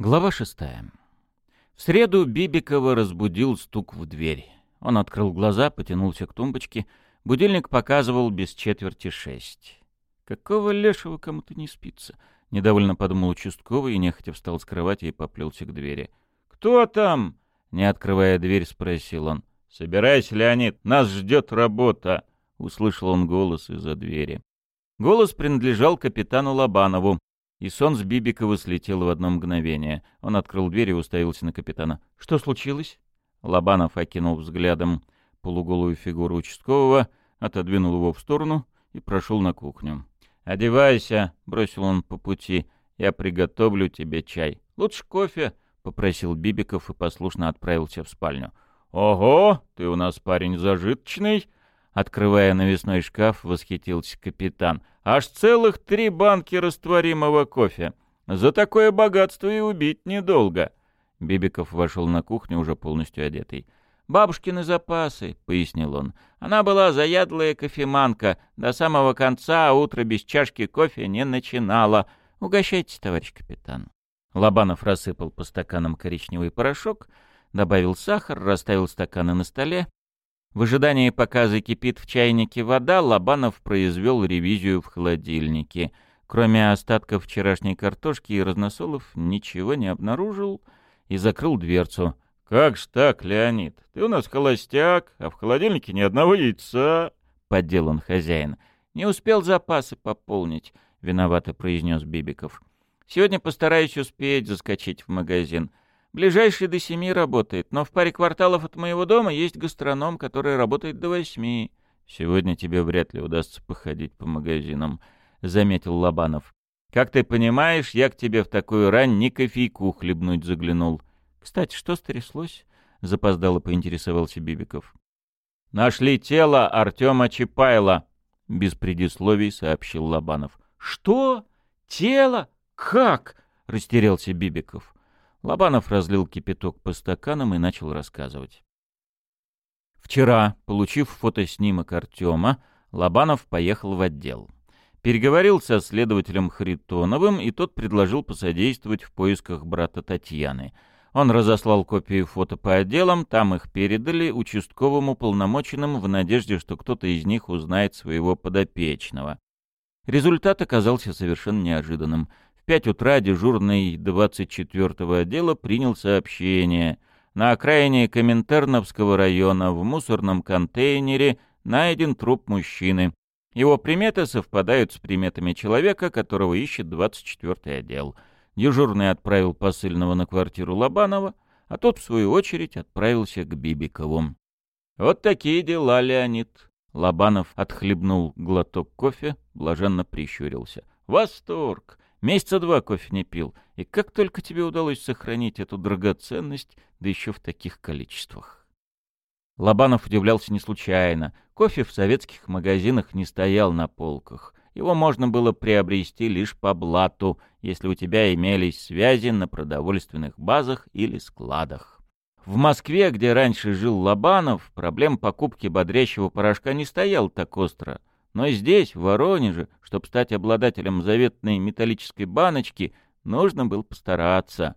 Глава шестая. В среду Бибикова разбудил стук в дверь. Он открыл глаза, потянулся к тумбочке. Будильник показывал без четверти шесть. «Какого лешего кому-то не спится?» — недовольно подумал участковый и нехотя встал с кровати и поплелся к двери. «Кто там?» — не открывая дверь, спросил он. «Собирайся, Леонид, нас ждет работа!» — услышал он голос из-за двери. Голос принадлежал капитану Лобанову, и сон с Бибикова слетел в одно мгновение. Он открыл дверь и уставился на капитана. «Что случилось?» Лобанов окинул взглядом полуголую фигуру участкового, отодвинул его в сторону и прошел на кухню. «Одевайся», — бросил он по пути, — «я приготовлю тебе чай». «Лучше кофе», — попросил Бибиков и послушно отправился в спальню. «Ого, ты у нас парень зажиточный», Открывая навесной шкаф, восхитился капитан. «Аж целых три банки растворимого кофе. За такое богатство и убить недолго». Бибиков вошел на кухню, уже полностью одетый. «Бабушкины запасы», — пояснил он. «Она была заядлая кофеманка. До самого конца утро без чашки кофе не начинала. Угощайтесь, товарищ капитан». Лобанов рассыпал по стаканам коричневый порошок, добавил сахар, расставил стаканы на столе в ожидании, пока закипит в чайнике вода, Лобанов произвел ревизию в холодильнике. Кроме остатков вчерашней картошки и разносолов, ничего не обнаружил и закрыл дверцу. «Как ж так, Леонид? Ты у нас холостяк, а в холодильнике ни одного яйца!» — поддел он хозяин. «Не успел запасы пополнить», — виновато произнес Бибиков. «Сегодня постараюсь успеть заскочить в магазин. Ближайший до семи работает, но в паре кварталов от моего дома есть гастроном, который работает до восьми. Сегодня тебе вряд ли удастся походить по магазинам, — заметил Лобанов. Как ты понимаешь, я к тебе в такую рань ни кофейку хлебнуть заглянул. Кстати, что стряслось? — запоздало поинтересовался Бибиков. Нашли тело Артема Чапайла, — без предисловий сообщил Лобанов. Что? Тело? Как? — растерялся Бибиков. Лобанов разлил кипяток по стаканам и начал рассказывать. Вчера, получив фотоснимок Артема, Лобанов поехал в отдел. Переговорил со следователем Харитоновым, и тот предложил посодействовать в поисках брата Татьяны. Он разослал копии фото по отделам, там их передали участковому полномоченным в надежде, что кто-то из них узнает своего подопечного. Результат оказался совершенно неожиданным пять утра дежурный 24-го отдела принял сообщение. На окраине Коминтерновского района в мусорном контейнере найден труп мужчины. Его приметы совпадают с приметами человека, которого ищет 24-й отдел. Дежурный отправил посыльного на квартиру Лобанова, а тот, в свою очередь, отправился к Бибикову. «Вот такие дела, Леонид». Лобанов отхлебнул глоток кофе, блаженно прищурился. «Восторг! Месяца два кофе не пил. И как только тебе удалось сохранить эту драгоценность, да еще в таких количествах. Лобанов удивлялся не случайно. Кофе в советских магазинах не стоял на полках. Его можно было приобрести лишь по блату, если у тебя имелись связи на продовольственных базах или складах. В Москве, где раньше жил Лобанов, проблем покупки бодрящего порошка не стоял так остро — но здесь, в Воронеже, чтобы стать обладателем заветной металлической баночки, нужно было постараться.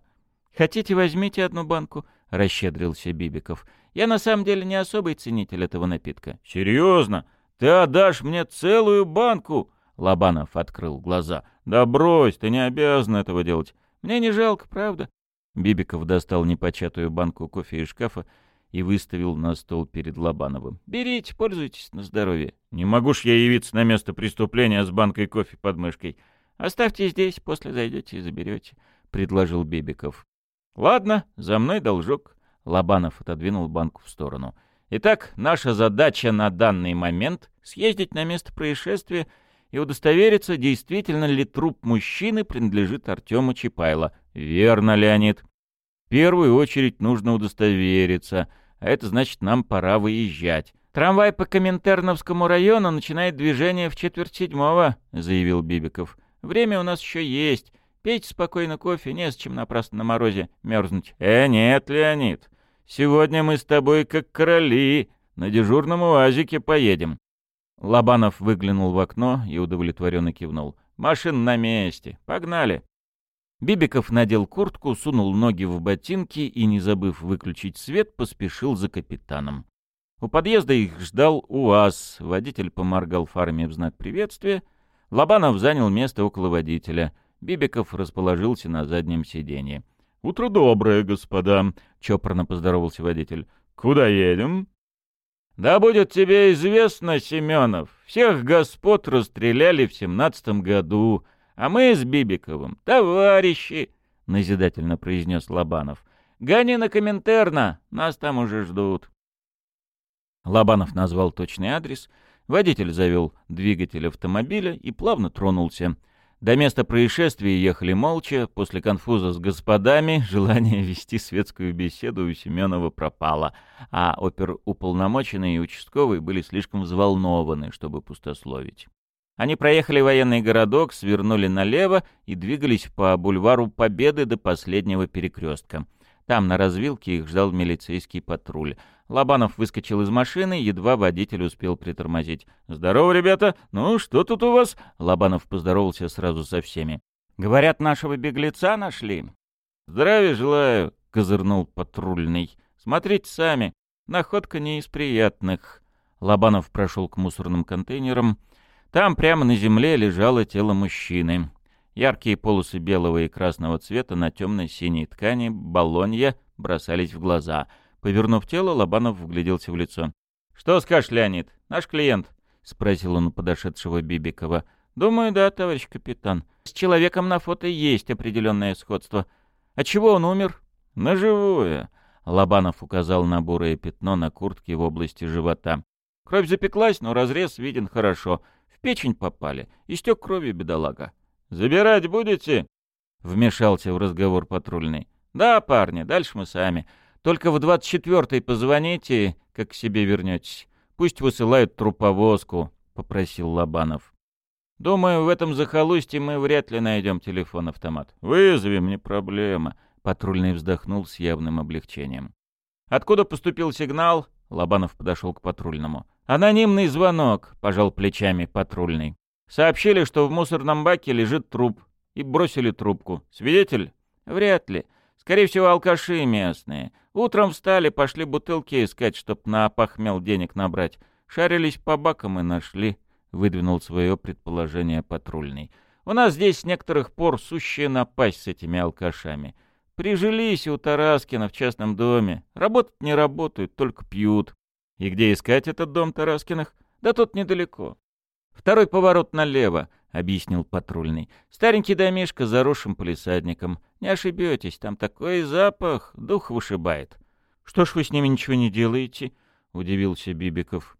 «Хотите, возьмите одну банку?» — расщедрился Бибиков. «Я на самом деле не особый ценитель этого напитка». «Серьезно? Ты отдашь мне целую банку?» Лобанов открыл глаза. «Да брось, ты не обязан этого делать. Мне не жалко, правда?» Бибиков достал непочатую банку кофе из шкафа и выставил на стол перед Лобановым. «Берите, пользуйтесь на здоровье». «Не могу ж я явиться на место преступления с банкой кофе под мышкой». «Оставьте здесь, после зайдете и заберете», — предложил Бебиков. «Ладно, за мной должок». Лобанов отодвинул банку в сторону. «Итак, наша задача на данный момент — съездить на место происшествия и удостовериться, действительно ли труп мужчины принадлежит Артему Чапайло. Верно, Леонид?» «В первую очередь нужно удостовериться», а это значит, нам пора выезжать. «Трамвай по Коминтерновскому району начинает движение в четверть седьмого», — заявил Бибиков. «Время у нас еще есть. Пейте спокойно кофе, не с чем напрасно на морозе мерзнуть». «Э, нет, Леонид, сегодня мы с тобой как короли, на дежурном уазике поедем». Лобанов выглянул в окно и удовлетворенно кивнул. «Машина на месте. Погнали». Бибиков надел куртку, сунул ноги в ботинки и, не забыв выключить свет, поспешил за капитаном. У подъезда их ждал УАЗ. Водитель поморгал фарами в знак приветствия. Лобанов занял место около водителя. Бибиков расположился на заднем сиденье. «Утро доброе, господа», — чопорно поздоровался водитель. «Куда едем?» «Да будет тебе известно, Семенов, всех господ расстреляли в семнадцатом году, а мы с Бибиковым — товарищи», — назидательно произнес Лобанов. «Гони на Коминтерна, нас там уже ждут». Лобанов назвал точный адрес, водитель завел двигатель автомобиля и плавно тронулся — до места происшествия ехали молча, после конфуза с господами желание вести светскую беседу у Семенова пропало, а оперуполномоченные и участковые были слишком взволнованы, чтобы пустословить. Они проехали военный городок, свернули налево и двигались по бульвару Победы до последнего перекрестка. Там на развилке их ждал милицейский патруль. Лобанов выскочил из машины, едва водитель успел притормозить. «Здорово, ребята! Ну, что тут у вас?» Лобанов поздоровался сразу со всеми. «Говорят, нашего беглеца нашли». «Здравия желаю!» — козырнул патрульный. «Смотрите сами, находка не из приятных». Лобанов прошел к мусорным контейнерам. Там прямо на земле лежало тело мужчины. Яркие полосы белого и красного цвета на темной синей ткани баллонья бросались в глаза — Повернув тело, Лобанов вгляделся в лицо. «Что скажешь, Леонид? Наш клиент?» — спросил он у подошедшего Бибикова. «Думаю, да, товарищ капитан. С человеком на фото есть определенное сходство. А чего он умер?» «На живое», — Лобанов указал на бурое пятно на куртке в области живота. «Кровь запеклась, но разрез виден хорошо. Печень попали. Истек крови бедолага». «Забирать будете?» — вмешался в разговор патрульный. «Да, парни, дальше мы сами. Только в двадцать четвертый позвоните, как к себе вернетесь. Пусть высылают труповозку», — попросил Лобанов. «Думаю, в этом захолустье мы вряд ли найдем телефон-автомат». «Вызовем, не проблема», — патрульный вздохнул с явным облегчением. «Откуда поступил сигнал?» — Лобанов подошел к патрульному. «Анонимный звонок», — пожал плечами патрульный. «Сообщили, что в мусорном баке лежит труп. И бросили трубку. Свидетель?» «Вряд ли. Скорее всего, алкаши местные. Утром встали, пошли бутылки искать, чтоб на опахмел денег набрать. Шарились по бакам и нашли, — выдвинул свое предположение патрульный. У нас здесь с некоторых пор сущая напасть с этими алкашами. Прижились у Тараскина в частном доме. Работать не работают, только пьют. И где искать этот дом Тараскиных? Да тут недалеко. Второй поворот налево объяснил патрульный. «Старенький домишко заросшим полисадником. Не ошибетесь, там такой запах, дух вышибает». «Что ж вы с ними ничего не делаете?» — удивился Бибиков.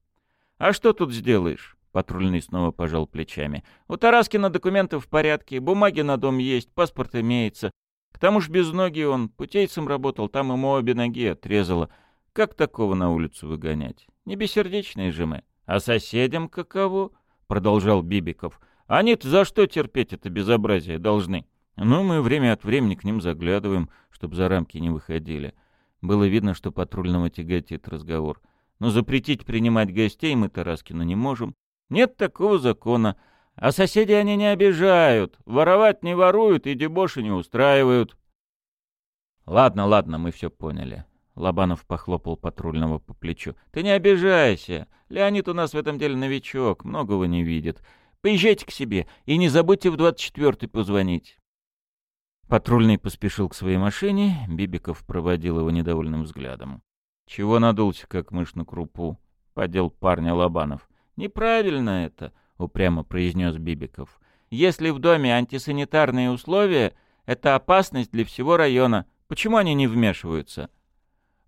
«А что тут сделаешь?» — патрульный снова пожал плечами. «У Тараскина документов в порядке, бумаги на дом есть, паспорт имеется. К тому ж без ноги он, путейцем работал, там ему обе ноги отрезало. Как такого на улицу выгонять? Не бессердечные же мы. А соседям каково?» — продолжал Бибиков. — они-то за что терпеть это безобразие должны? Ну, мы время от времени к ним заглядываем, чтобы за рамки не выходили. Было видно, что патрульного тяготит разговор. Но запретить принимать гостей мы Тараскина не можем. Нет такого закона. А соседи они не обижают. Воровать не воруют и дебоши не устраивают. Ладно, ладно, мы все поняли. Лобанов похлопал патрульного по плечу. Ты не обижайся. Леонид у нас в этом деле новичок, многого не видит. Поезжайте к себе и не забудьте в двадцать четвертый позвонить. Патрульный поспешил к своей машине, Бибиков проводил его недовольным взглядом. «Чего надулся, как мышь на крупу?» — подел парня Лобанов. «Неправильно это», — упрямо произнес Бибиков. «Если в доме антисанитарные условия, это опасность для всего района. Почему они не вмешиваются?»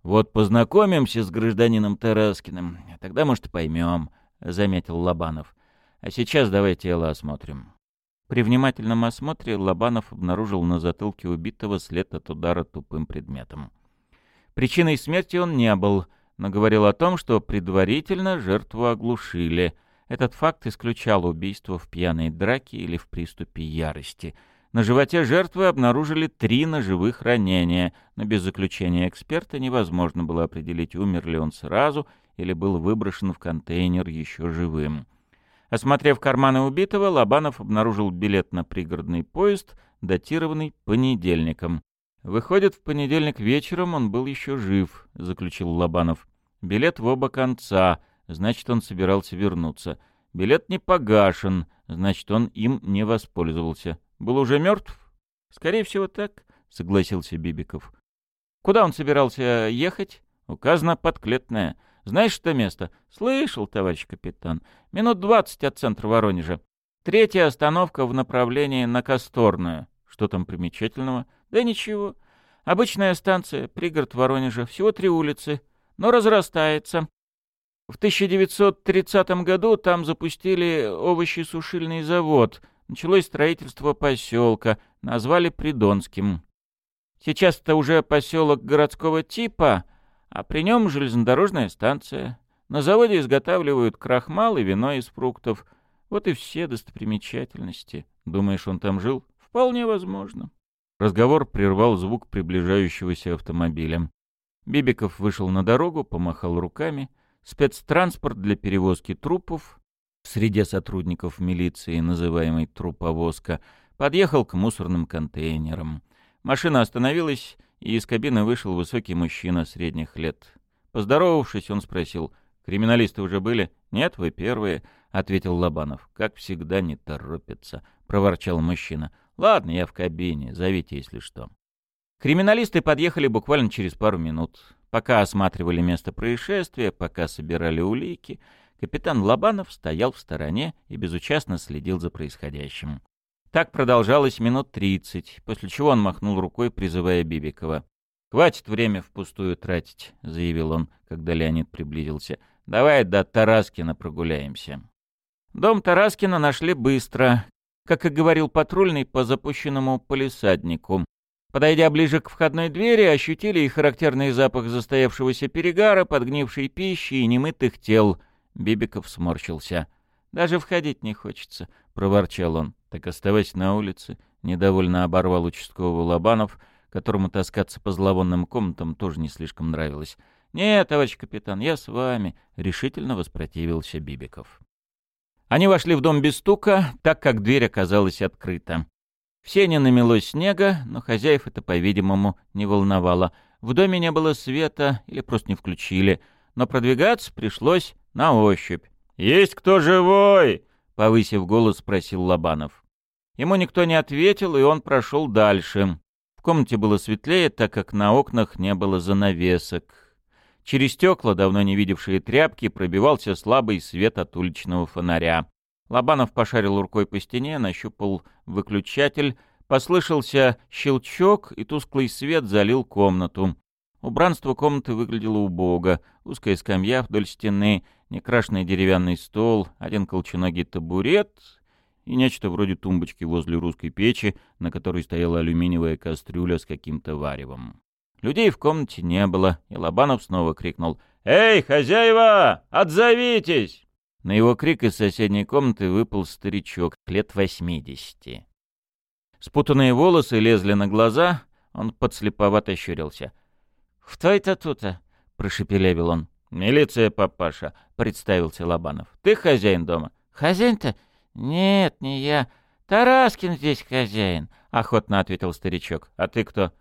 «Вот познакомимся с гражданином Тараскиным, тогда, может, поймем», — заметил Лобанов. А сейчас давай тело осмотрим. При внимательном осмотре Лобанов обнаружил на затылке убитого след от удара тупым предметом. Причиной смерти он не был, но говорил о том, что предварительно жертву оглушили. Этот факт исключал убийство в пьяной драке или в приступе ярости. На животе жертвы обнаружили три ножевых ранения, но без заключения эксперта невозможно было определить, умер ли он сразу или был выброшен в контейнер еще живым. Осмотрев карманы убитого, Лобанов обнаружил билет на пригородный поезд, датированный понедельником. «Выходит, в понедельник вечером он был еще жив», — заключил Лобанов. «Билет в оба конца, значит, он собирался вернуться. Билет не погашен, значит, он им не воспользовался. Был уже мертв?» «Скорее всего, так», — согласился Бибиков. «Куда он собирался ехать?» «Указано подклетное. Знаешь что место?» «Слышал, товарищ капитан. Минут двадцать от центра Воронежа. Третья остановка в направлении на Косторную. Что там примечательного?» «Да ничего. Обычная станция, пригород Воронежа. Всего три улицы. Но разрастается. В 1930 году там запустили овощесушильный завод. Началось строительство поселка. Назвали Придонским. Сейчас это уже поселок городского типа, а при нем железнодорожная станция. На заводе изготавливают крахмал и вино из фруктов. Вот и все достопримечательности. Думаешь, он там жил? Вполне возможно. Разговор прервал звук приближающегося автомобиля. Бибиков вышел на дорогу, помахал руками. Спецтранспорт для перевозки трупов, в среде сотрудников милиции, называемый «труповозка», подъехал к мусорным контейнерам. Машина остановилась, и из кабины вышел высокий мужчина средних лет. Поздоровавшись, он спросил, «Криминалисты уже были?» «Нет, вы первые», — ответил Лобанов. «Как всегда не торопится», — проворчал мужчина. «Ладно, я в кабине, зовите, если что». Криминалисты подъехали буквально через пару минут. Пока осматривали место происшествия, пока собирали улики, капитан Лобанов стоял в стороне и безучастно следил за происходящим. Так продолжалось минут тридцать, после чего он махнул рукой, призывая Бибикова. «Хватит время впустую тратить», — заявил он, когда Леонид приблизился. «Давай до Тараскина прогуляемся». Дом Тараскина нашли быстро, как и говорил патрульный по запущенному полисаднику. Подойдя ближе к входной двери, ощутили и характерный запах застоявшегося перегара, подгнившей пищи и немытых тел. Бибиков сморщился. «Даже входить не хочется», — проворчал он. «Так оставайся на улице», — недовольно оборвал участковый Лобанов, которому таскаться по зловонным комнатам тоже не слишком нравилось. «Нет, товарищ капитан, я с вами», — решительно воспротивился Бибиков. Они вошли в дом без стука, так как дверь оказалась открыта. В сене намело снега, но хозяев это, по-видимому, не волновало. В доме не было света или просто не включили, но продвигаться пришлось на ощупь. «Есть кто живой?» — повысив голос, спросил Лобанов. Ему никто не ответил, и он прошел дальше. В комнате было светлее, так как на окнах не было занавесок. Через стекла, давно не видевшие тряпки, пробивался слабый свет от уличного фонаря. Лобанов пошарил рукой по стене, нащупал выключатель, послышался щелчок, и тусклый свет залил комнату. Убранство комнаты выглядело убого. Узкая скамья вдоль стены, некрашенный деревянный стол, один колченогий табурет и нечто вроде тумбочки возле русской печи, на которой стояла алюминиевая кастрюля с каким-то варевом. Людей в комнате не было, и Лобанов снова крикнул «Эй, хозяева, отзовитесь!» На его крик из соседней комнаты выпал старичок лет восьмидесяти. Спутанные волосы лезли на глаза, он подслеповато щурился. «Кто это тут-то?» — прошепелявил он. «Милиция, папаша», — представился Лобанов. «Ты хозяин дома?» «Хозяин-то? Нет, не я. Тараскин здесь хозяин», — охотно ответил старичок. «А ты кто?»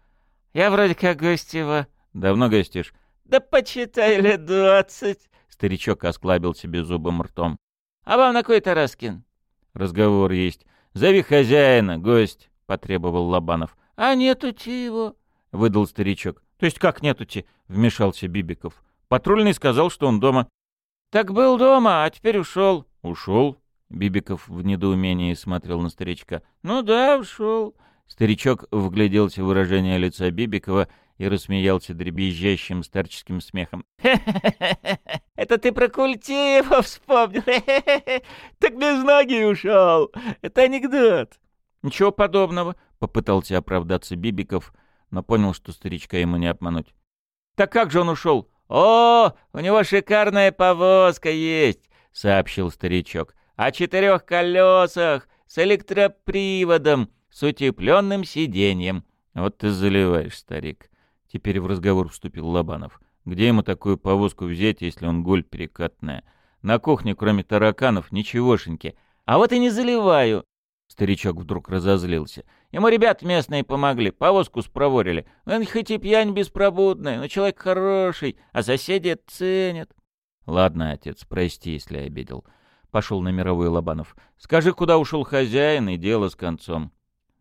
«Я вроде как гостева». «Давно гостишь?» «Да почитай лет двадцать». Старичок осклабил себе зубом ртом. «А вам на кой Тараскин?» «Разговор есть. Зови хозяина, гость», — потребовал Лобанов. «А нетути его», — выдал старичок. «То есть как нетути?» — вмешался Бибиков. «Патрульный сказал, что он дома». «Так был дома, а теперь ушел». «Ушел?» — Бибиков в недоумении смотрел на старичка. «Ну да, ушел». Старичок вгляделся в выражение лица Бибикова и рассмеялся дребезжащим старческим смехом. Это ты про Культеева вспомнил? Так без ноги ушел! Это анекдот!» «Ничего подобного», — попытался оправдаться Бибиков, но понял, что старичка ему не обмануть. «Так как же он ушел?» «О, у него шикарная повозка есть», — сообщил старичок. «О четырех колесах, с электроприводом, с утепленным сиденьем». «Вот ты заливаешь, старик», Теперь в разговор вступил Лобанов. Где ему такую повозку взять, если он голь перекатная? На кухне, кроме тараканов, ничегошеньки. А вот и не заливаю. Старичок вдруг разозлился. Ему ребят местные помогли, повозку спроворили. Он хоть и пьянь беспробудная, но человек хороший, а соседи ценят. Ладно, отец, прости, если обидел. Пошел на мировой Лобанов. Скажи, куда ушел хозяин, и дело с концом.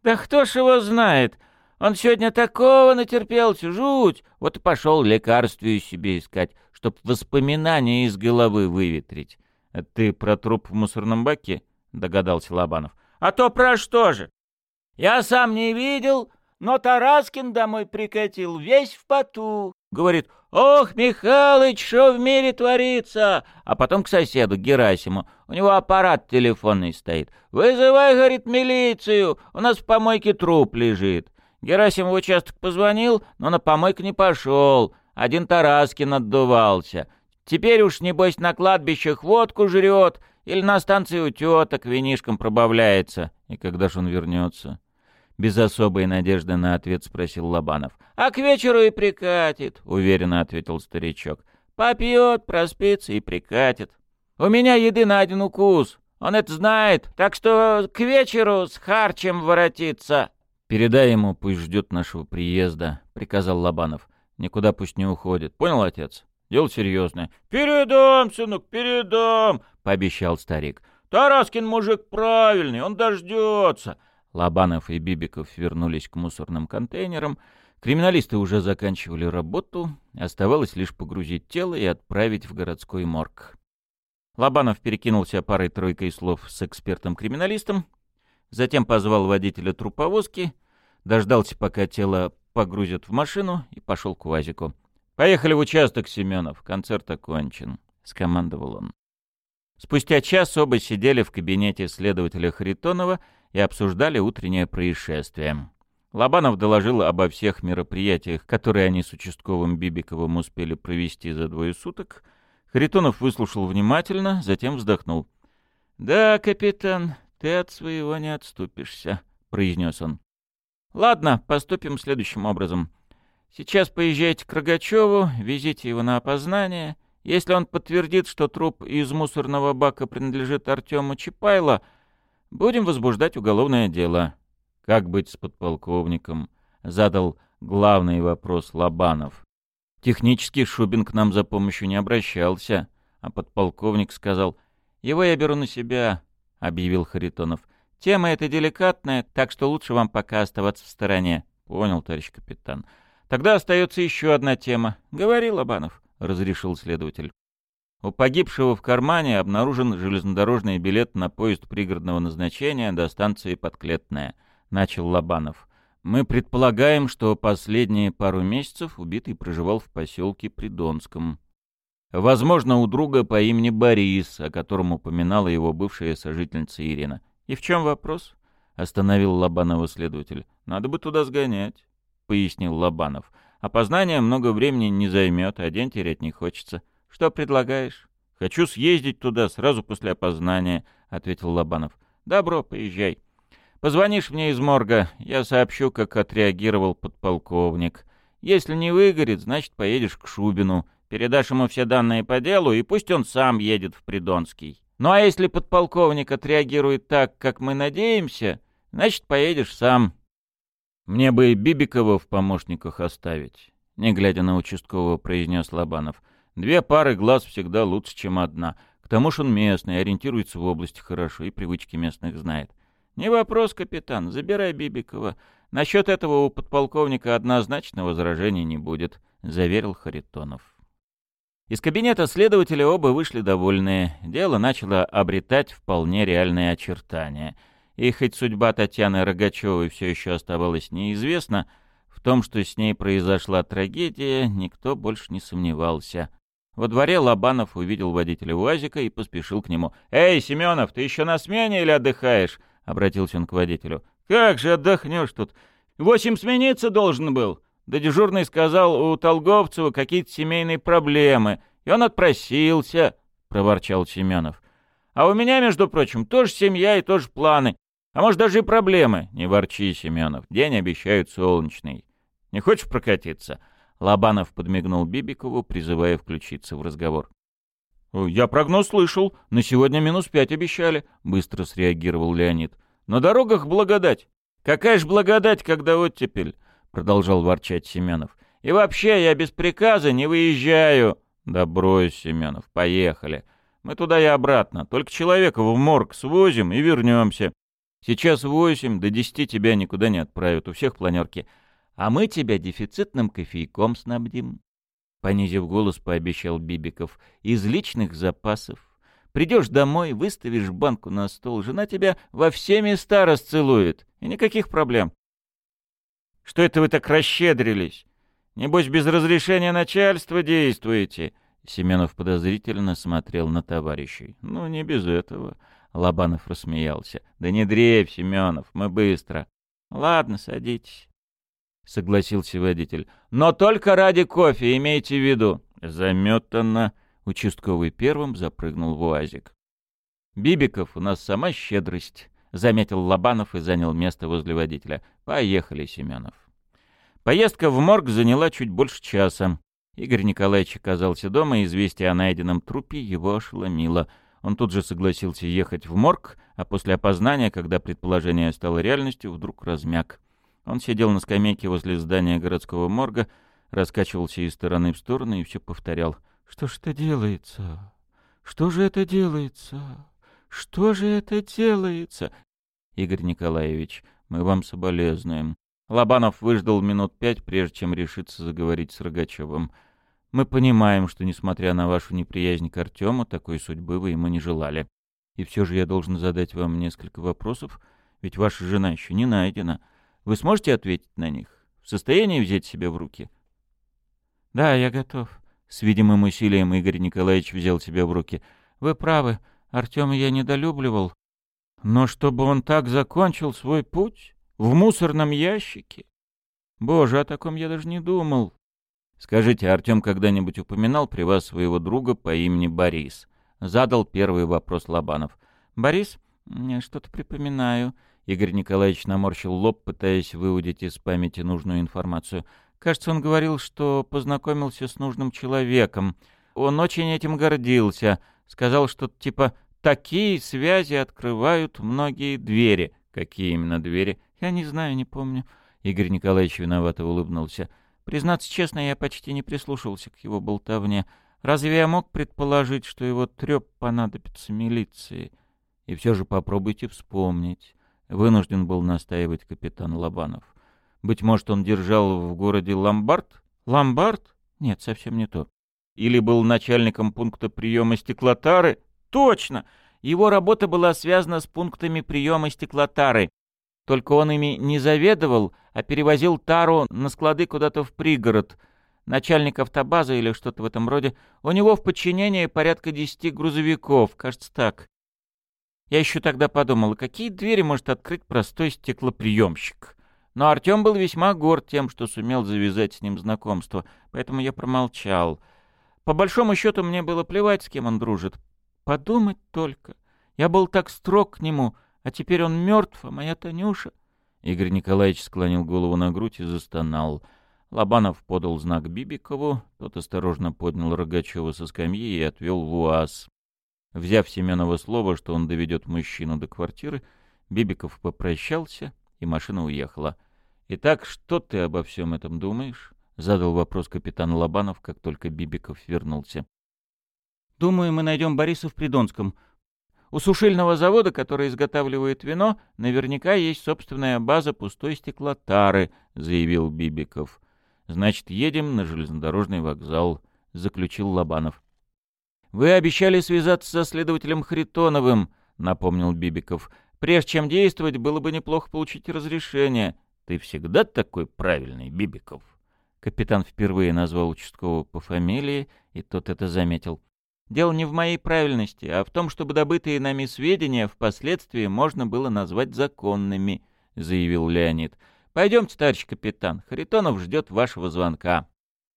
Да кто ж его знает? Он сегодня такого натерпелся, жуть. Вот и пошел лекарствие себе искать, чтоб воспоминания из головы выветрить. Ты про труп в мусорном баке? Догадался Лобанов. А то про что же? Я сам не видел, но Тараскин домой прикатил, весь в поту. Говорит, «Ох, Михалыч, что в мире творится?» А потом к соседу Герасиму. У него аппарат телефонный стоит. «Вызывай, — говорит, — милицию, у нас в помойке труп лежит». Герасим в участок позвонил, но на помойку не пошел. Один Тараскин отдувался. Теперь уж, небось, на кладбищах водку жрет или на станции у теток винишком пробавляется. И когда ж он вернется? Без особой надежды на ответ спросил Лобанов. «А к вечеру и прикатит», — уверенно ответил старичок. «Попьет, проспится и прикатит. У меня еды на один укус. Он это знает, так что к вечеру с харчем воротится». «Передай ему, пусть ждет нашего приезда», — приказал Лобанов. «Никуда пусть не уходит. Понял, отец? Дело серьезное». «Передам, сынок, передам», — пообещал старик. «Тараскин мужик правильный, он дождется». Лобанов и Бибиков вернулись к мусорным контейнерам. Криминалисты уже заканчивали работу, оставалось лишь погрузить тело и отправить в городской морг. Лобанов перекинулся парой-тройкой слов с экспертом-криминалистом, затем позвал водителя труповозки, дождался, пока тело погрузят в машину, и пошел к УАЗику. «Поехали в участок, Семенов, концерт окончен», — скомандовал он. Спустя час оба сидели в кабинете следователя Харитонова и обсуждали утреннее происшествие. Лобанов доложил обо всех мероприятиях, которые они с участковым Бибиковым успели провести за двое суток. Харитонов выслушал внимательно, затем вздохнул. «Да, капитан, ты от своего не отступишься», — произнес он. «Ладно, поступим следующим образом. Сейчас поезжайте к Рогачеву, везите его на опознание. Если он подтвердит, что труп из мусорного бака принадлежит Артему Чапайло, Будем возбуждать уголовное дело. Как быть с подполковником? Задал главный вопрос Лобанов. Технически Шубин к нам за помощью не обращался, а подполковник сказал, «Его я беру на себя», — объявил Харитонов. «Тема эта деликатная, так что лучше вам пока оставаться в стороне». «Понял, товарищ капитан. Тогда остается еще одна тема. Говори, Лобанов», — разрешил следователь. У погибшего в кармане обнаружен железнодорожный билет на поезд пригородного назначения до станции Подклетная, начал Лобанов. Мы предполагаем, что последние пару месяцев убитый проживал в поселке Придонском. Возможно, у друга по имени Борис, о котором упоминала его бывшая сожительница Ирина. И в чем вопрос? Остановил Лобанова следователь. Надо бы туда сгонять, пояснил Лобанов. Опознание много времени не займет, а день терять не хочется. — «Что предлагаешь?» «Хочу съездить туда сразу после опознания», — ответил Лобанов. «Добро, поезжай. Позвонишь мне из морга, я сообщу, как отреагировал подполковник. Если не выгорит, значит, поедешь к Шубину, передашь ему все данные по делу, и пусть он сам едет в Придонский. Ну а если подполковник отреагирует так, как мы надеемся, значит, поедешь сам». «Мне бы и Бибикова в помощниках оставить», — не глядя на участкового, произнес Лобанов. — Две пары глаз всегда лучше, чем одна. К тому же он местный, ориентируется в области хорошо и привычки местных знает. «Не вопрос, капитан, забирай Бибикова. Насчет этого у подполковника однозначно возражений не будет», — заверил Харитонов. Из кабинета следователя оба вышли довольные. Дело начало обретать вполне реальные очертания. И хоть судьба Татьяны Рогачевой все еще оставалась неизвестна, в том, что с ней произошла трагедия, никто больше не сомневался. Во дворе Лобанов увидел водителя УАЗика и поспешил к нему. «Эй, Семенов, ты еще на смене или отдыхаешь?» — обратился он к водителю. «Как же отдохнешь тут? Восемь смениться должен был». Да дежурный сказал, у Толговцева какие-то семейные проблемы, и он отпросился, — проворчал Семенов. «А у меня, между прочим, тоже семья и тоже планы. А может, даже и проблемы. Не ворчи, Семенов, день обещают солнечный. Не хочешь прокатиться?» Лобанов подмигнул Бибикову, призывая включиться в разговор. «Я прогноз слышал. На сегодня минус пять обещали», — быстро среагировал Леонид. «На дорогах благодать». Какая ж благодать, когда оттепель, продолжал ворчать Семенов. И вообще, я без приказа не выезжаю. Да брось, Семенов, поехали. Мы туда и обратно. Только человека в морг свозим и вернемся. Сейчас восемь, до десяти тебя никуда не отправят, у всех планерки. А мы тебя дефицитным кофейком снабдим. Понизив голос, пообещал Бибиков. Из личных запасов. Придешь домой, выставишь банку на стол, жена тебя во все места расцелует. И никаких проблем. Что это вы так расщедрились? Небось, без разрешения начальства действуете?» Семенов подозрительно смотрел на товарищей. «Ну, не без этого». Лобанов рассмеялся. «Да не дрейф, Семенов, мы быстро». «Ладно, садитесь», — согласился водитель. «Но только ради кофе, имейте в виду». Заметано. Участковый первым запрыгнул в УАЗик. «Бибиков, у нас сама щедрость», — заметил Лобанов и занял место возле водителя. «Поехали, Семенов». Поездка в морг заняла чуть больше часа. Игорь Николаевич оказался дома, и известие о найденном трупе его ошеломило. Он тут же согласился ехать в морг, а после опознания, когда предположение стало реальностью, вдруг размяк. Он сидел на скамейке возле здания городского морга, раскачивался из стороны в сторону и все повторял. «Что ж это делается? Что же это делается? Что же это делается?» «Игорь Николаевич, мы вам соболезнуем. Лобанов выждал минут пять, прежде чем решиться заговорить с Рогачевым. «Мы понимаем, что, несмотря на вашу неприязнь к Артему, такой судьбы вы ему не желали. И все же я должен задать вам несколько вопросов, ведь ваша жена еще не найдена. Вы сможете ответить на них? В состоянии взять себя в руки?» «Да, я готов». С видимым усилием Игорь Николаевич взял себя в руки. «Вы правы, Артема я недолюбливал. Но чтобы он так закончил свой путь...» В мусорном ящике? Боже, о таком я даже не думал. Скажите, Артем когда-нибудь упоминал при вас своего друга по имени Борис? Задал первый вопрос Лобанов. Борис? Что-то припоминаю. Игорь Николаевич наморщил лоб, пытаясь выудить из памяти нужную информацию. Кажется, он говорил, что познакомился с нужным человеком. Он очень этим гордился. Сказал что-то типа «такие связи открывают многие двери». Какие именно двери? Я не знаю, не помню. Игорь Николаевич виновато улыбнулся. Признаться честно, я почти не прислушался к его болтовне. Разве я мог предположить, что его треп понадобится милиции? И все же попробуйте вспомнить. Вынужден был настаивать капитан Лобанов. Быть может, он держал в городе ломбард? Ломбард? Нет, совсем не то. Или был начальником пункта приема стеклотары? Точно! Его работа была связана с пунктами приема стеклотары. Только он ими не заведовал, а перевозил тару на склады куда-то в пригород. Начальник автобазы или что-то в этом роде. У него в подчинении порядка десяти грузовиков, кажется так. Я еще тогда подумал, какие двери может открыть простой стеклоприемщик. Но Артем был весьма горд тем, что сумел завязать с ним знакомство, поэтому я промолчал. По большому счету мне было плевать, с кем он дружит. Подумать только. Я был так строг к нему, а теперь он мертв, а моя Танюша...» Игорь Николаевич склонил голову на грудь и застонал. Лобанов подал знак Бибикову, тот осторожно поднял Рогачева со скамьи и отвел в УАЗ. Взяв Семенова слово, что он доведет мужчину до квартиры, Бибиков попрощался, и машина уехала. «Итак, что ты обо всем этом думаешь?» — задал вопрос капитан Лобанов, как только Бибиков вернулся. «Думаю, мы найдем Бориса в Придонском. У сушильного завода, который изготавливает вино, наверняка есть собственная база пустой стеклотары, заявил Бибиков. Значит, едем на железнодорожный вокзал, заключил Лобанов. Вы обещали связаться со следователем Хритоновым, напомнил Бибиков. Прежде чем действовать, было бы неплохо получить разрешение. Ты всегда такой правильный, Бибиков. Капитан впервые назвал участкового по фамилии, и тот это заметил. Дело не в моей правильности, а в том, чтобы добытые нами сведения впоследствии можно было назвать законными, — заявил Леонид. — Пойдемте, товарищ капитан, Харитонов ждет вашего звонка.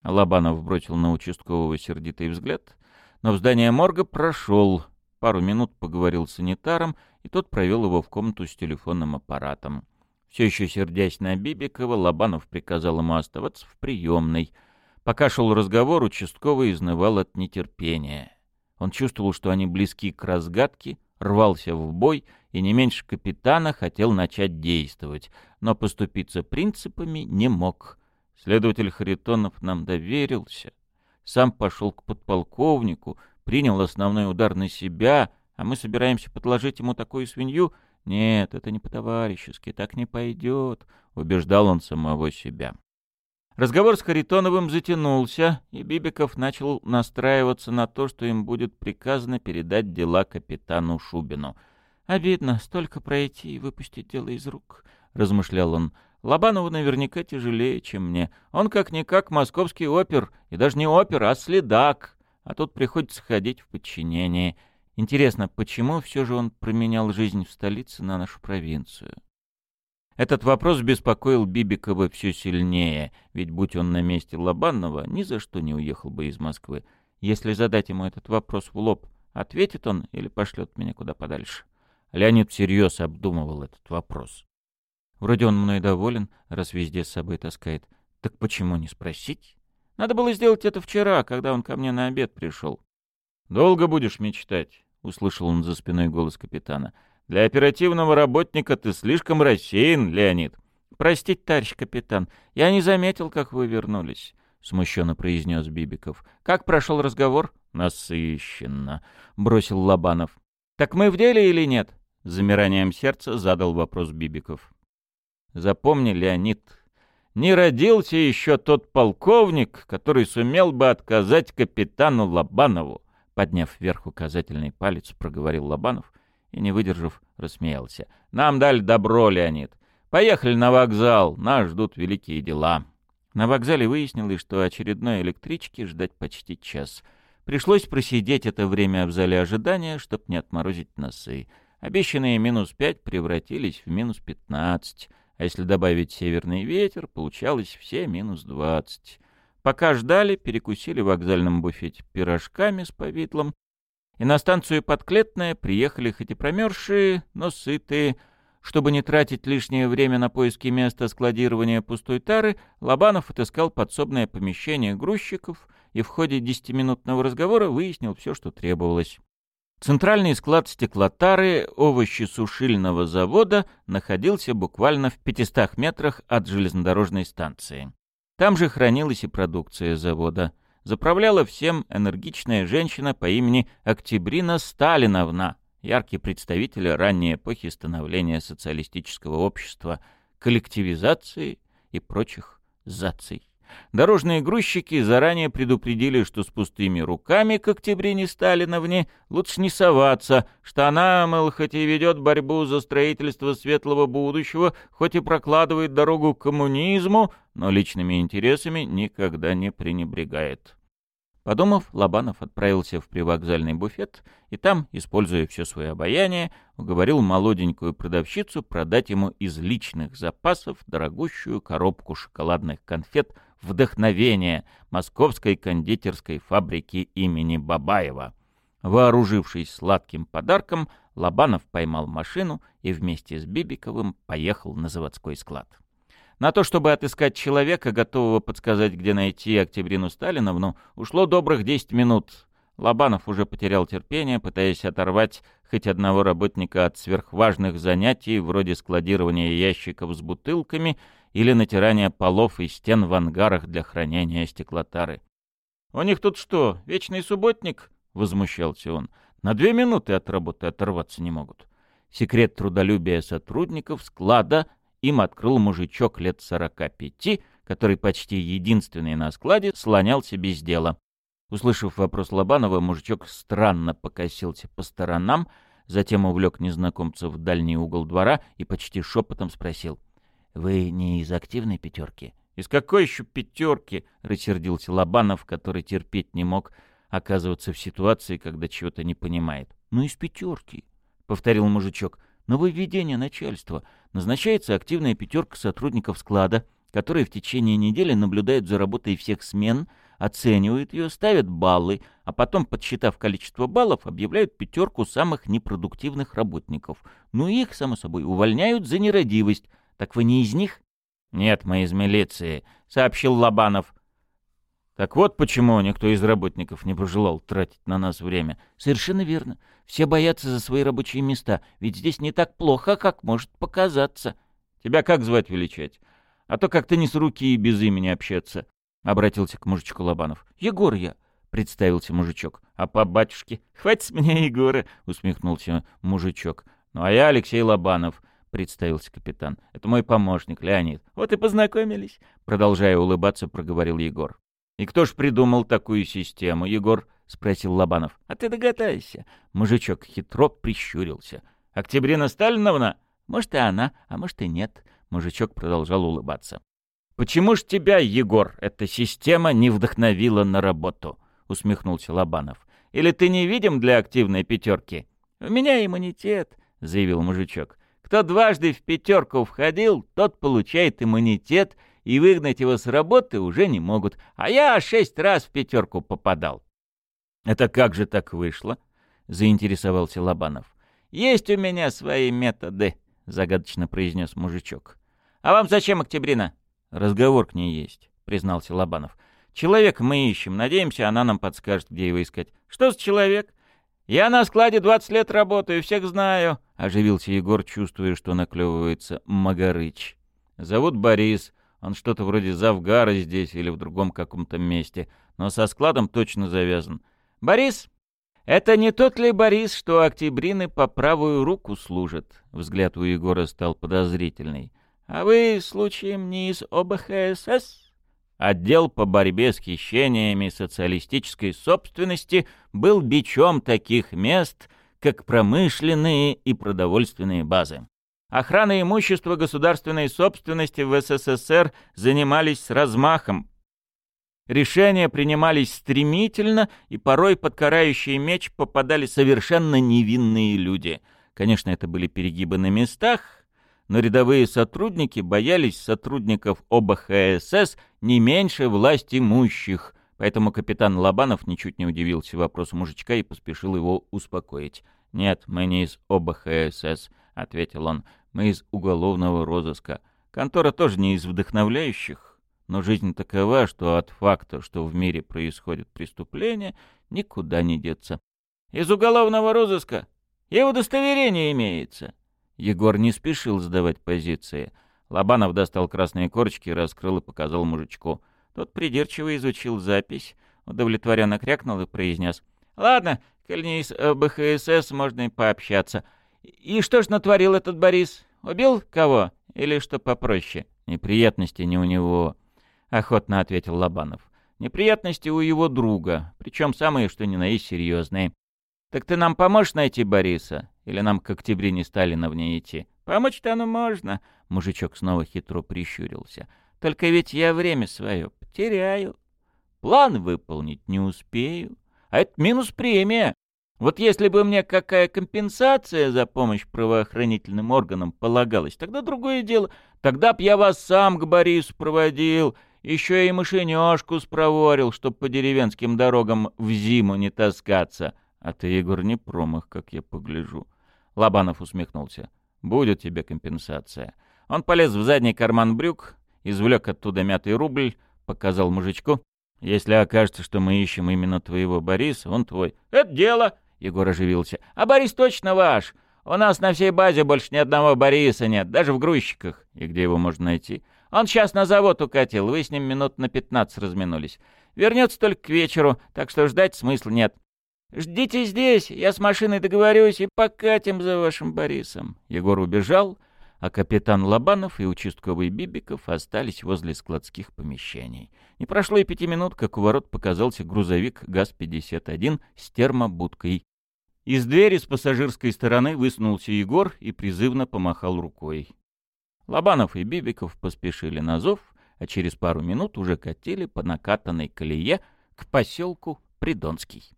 Лобанов бросил на участкового сердитый взгляд, но в здание морга прошел. Пару минут поговорил с санитаром, и тот провел его в комнату с телефонным аппаратом. Все еще сердясь на Бибикова, Лобанов приказал ему оставаться в приемной. Пока шел разговор, участковый изнывал от нетерпения. Он чувствовал, что они близки к разгадке, рвался в бой и не меньше капитана хотел начать действовать, но поступиться принципами не мог. Следователь Харитонов нам доверился. Сам пошел к подполковнику, принял основной удар на себя, а мы собираемся подложить ему такую свинью? Нет, это не по-товарищески, так не пойдет, — убеждал он самого себя. Разговор с Харитоновым затянулся, и Бибиков начал настраиваться на то, что им будет приказано передать дела капитану Шубину. «Обидно, столько пройти и выпустить дело из рук», — размышлял он. «Лобанову наверняка тяжелее, чем мне. Он как-никак московский опер, и даже не опер, а следак. А тут приходится ходить в подчинении. Интересно, почему все же он променял жизнь в столице на нашу провинцию?» Этот вопрос беспокоил Бибикова все сильнее, ведь будь он на месте Лобанова, ни за что не уехал бы из Москвы. Если задать ему этот вопрос в лоб, ответит он или пошлет меня куда подальше? Леонид всерьез обдумывал этот вопрос. Вроде он мной доволен, раз везде с собой таскает. Так почему не спросить? Надо было сделать это вчера, когда он ко мне на обед пришел. «Долго будешь мечтать?» — услышал он за спиной голос капитана. Для оперативного работника ты слишком рассеян, Леонид. Простите, товарищ капитан, я не заметил, как вы вернулись, смущенно произнес Бибиков. Как прошел разговор? Насыщенно, бросил Лобанов. Так мы в деле или нет? Замиранием сердца задал вопрос Бибиков. Запомни, Леонид, не родился еще тот полковник, который сумел бы отказать капитану Лобанову. Подняв вверх указательный палец, проговорил Лобанов и, не выдержав, рассмеялся. «Нам дали добро, Леонид. Поехали на вокзал, нас ждут великие дела». На вокзале выяснилось, что очередной электрички ждать почти час. Пришлось просидеть это время в зале ожидания, чтоб не отморозить носы. Обещанные минус пять превратились в минус пятнадцать, а если добавить северный ветер, получалось все минус двадцать. Пока ждали, перекусили в вокзальном буфете пирожками с повидлом и на станцию Подклетная приехали хоть и промерзшие, но сытые. Чтобы не тратить лишнее время на поиски места складирования пустой тары, Лобанов отыскал подсобное помещение грузчиков и в ходе десятиминутного разговора выяснил все, что требовалось. Центральный склад стеклотары овощесушильного завода находился буквально в 500 метрах от железнодорожной станции. Там же хранилась и продукция завода — заправляла всем энергичная женщина по имени Октябрина Сталиновна, яркий представитель ранней эпохи становления социалистического общества, коллективизации и прочих заций. Дорожные грузчики заранее предупредили, что с пустыми руками к Октябрине Сталиновне лучше не соваться, что она, мол, хоть и ведет борьбу за строительство светлого будущего, хоть и прокладывает дорогу к коммунизму, но личными интересами никогда не пренебрегает. Подумав, Лобанов отправился в привокзальный буфет и там, используя все свое обаяние, уговорил молоденькую продавщицу продать ему из личных запасов дорогущую коробку шоколадных конфет «Вдохновение» московской кондитерской фабрики имени Бабаева. Вооружившись сладким подарком, Лобанов поймал машину и вместе с Бибиковым поехал на заводской склад. На то, чтобы отыскать человека, готового подсказать, где найти Октябрину Сталиновну, ушло добрых 10 минут. Лобанов уже потерял терпение, пытаясь оторвать хоть одного работника от сверхважных занятий, вроде складирования ящиков с бутылками или натирания полов и стен в ангарах для хранения стеклотары. «У них тут что, вечный субботник?» — возмущался он. «На две минуты от работы оторваться не могут». Секрет трудолюбия сотрудников склада им открыл мужичок лет сорока пяти, который почти единственный на складе слонялся без дела. Услышав вопрос Лобанова, мужичок странно покосился по сторонам, затем увлек незнакомца в дальний угол двора и почти шепотом спросил. — Вы не из активной пятерки? — Из какой еще пятерки? — рассердился Лобанов, который терпеть не мог оказываться в ситуации, когда чего-то не понимает. — Ну, из пятерки, — повторил мужичок. Нововведение начальства. Назначается активная пятерка сотрудников склада, которые в течение недели наблюдают за работой всех смен, оценивают ее, ставят баллы, а потом, подсчитав количество баллов, объявляют пятерку самых непродуктивных работников. Ну и их, само собой, увольняют за нерадивость. Так вы не из них? — Нет, мы из милиции, — сообщил Лобанов. Так вот почему никто из работников не пожелал тратить на нас время. Совершенно верно. Все боятся за свои рабочие места, ведь здесь не так плохо, как может показаться. Тебя как звать величать? А то как-то не с руки и без имени общаться. Обратился к мужичку Лобанов. Егор я, представился мужичок. А по батюшке? Хватит с меня Егора, усмехнулся мужичок. Ну а я Алексей Лобанов, представился капитан. Это мой помощник, Леонид. Вот и познакомились. Продолжая улыбаться, проговорил Егор. «И кто ж придумал такую систему, Егор?» — спросил Лобанов. «А ты догадайся». Мужичок хитро прищурился. «Октябрина Сталиновна?» «Может, и она, а может, и нет». Мужичок продолжал улыбаться. «Почему ж тебя, Егор, эта система не вдохновила на работу?» — усмехнулся Лобанов. «Или ты не видим для активной пятерки?» «У меня иммунитет», — заявил мужичок. «Кто дважды в пятерку входил, тот получает иммунитет и выгнать его с работы уже не могут, а я шесть раз в пятерку попадал. — Это как же так вышло? — заинтересовался Лобанов. — Есть у меня свои методы, — загадочно произнес мужичок. — А вам зачем, Октябрина? — Разговор к ней есть, — признался Лобанов. — Человек мы ищем, надеемся, она нам подскажет, где его искать. — Что за человек? — Я на складе двадцать лет работаю, всех знаю, — оживился Егор, чувствуя, что наклевывается Магарыч. — Зовут Борис, он что-то вроде завгара здесь или в другом каком-то месте, но со складом точно завязан. «Борис, это не тот ли Борис, что октябрины по правую руку служит?» Взгляд у Егора стал подозрительный. «А вы, случаем, не из ОБХСС?» Отдел по борьбе с хищениями социалистической собственности был бичом таких мест, как промышленные и продовольственные базы. Охраной имущества государственной собственности в СССР занимались с размахом. Решения принимались стремительно, и порой под карающий меч попадали совершенно невинные люди. Конечно, это были перегибы на местах, но рядовые сотрудники боялись сотрудников ОБХСС не меньше власть имущих, поэтому капитан Лобанов ничуть не удивился вопросу мужичка и поспешил его успокоить. «Нет, мы не из ОБХСС», — ответил он. Мы из уголовного розыска. Контора тоже не из вдохновляющих, но жизнь такова, что от факта, что в мире происходит преступление, никуда не деться. Из уголовного розыска? И удостоверение имеется. Егор не спешил сдавать позиции. Лобанов достал красные корочки, раскрыл и показал мужичку. Тот придирчиво изучил запись, удовлетворенно крякнул и произнес. «Ладно, коль из БХСС, можно и пообщаться. И что ж натворил этот Борис? Убил кого? Или что попроще? Неприятности не у него, — охотно ответил Лобанов. Неприятности у его друга, причем самые, что ни на есть, серьезные. Так ты нам поможешь найти Бориса? Или нам к Октябрине Сталиновне идти? Помочь-то оно можно, — мужичок снова хитро прищурился. Только ведь я время свое потеряю. План выполнить не успею. А это минус премия. Вот если бы мне какая компенсация за помощь правоохранительным органам полагалась, тогда другое дело. Тогда б я вас сам к Борису проводил, еще и машинешку спроворил, чтоб по деревенским дорогам в зиму не таскаться. А ты, Егор, не промах, как я погляжу. Лобанов усмехнулся. Будет тебе компенсация. Он полез в задний карман брюк, извлек оттуда мятый рубль, показал мужичку. Если окажется, что мы ищем именно твоего Бориса, он твой. Это дело! Егор оживился. «А Борис точно ваш! У нас на всей базе больше ни одного Бориса нет, даже в грузчиках. И где его можно найти? Он сейчас на завод укатил, вы с ним минут на пятнадцать разминулись. Вернется только к вечеру, так что ждать смысла нет. Ждите здесь, я с машиной договорюсь и покатим за вашим Борисом». Егор убежал, а капитан Лобанов и участковый Бибиков остались возле складских помещений. Не прошло и пяти минут, как у ворот показался грузовик ГАЗ-51 с термобудкой. Из двери с пассажирской стороны высунулся Егор и призывно помахал рукой. Лобанов и Бибиков поспешили на зов, а через пару минут уже катили по накатанной колее к поселку Придонский.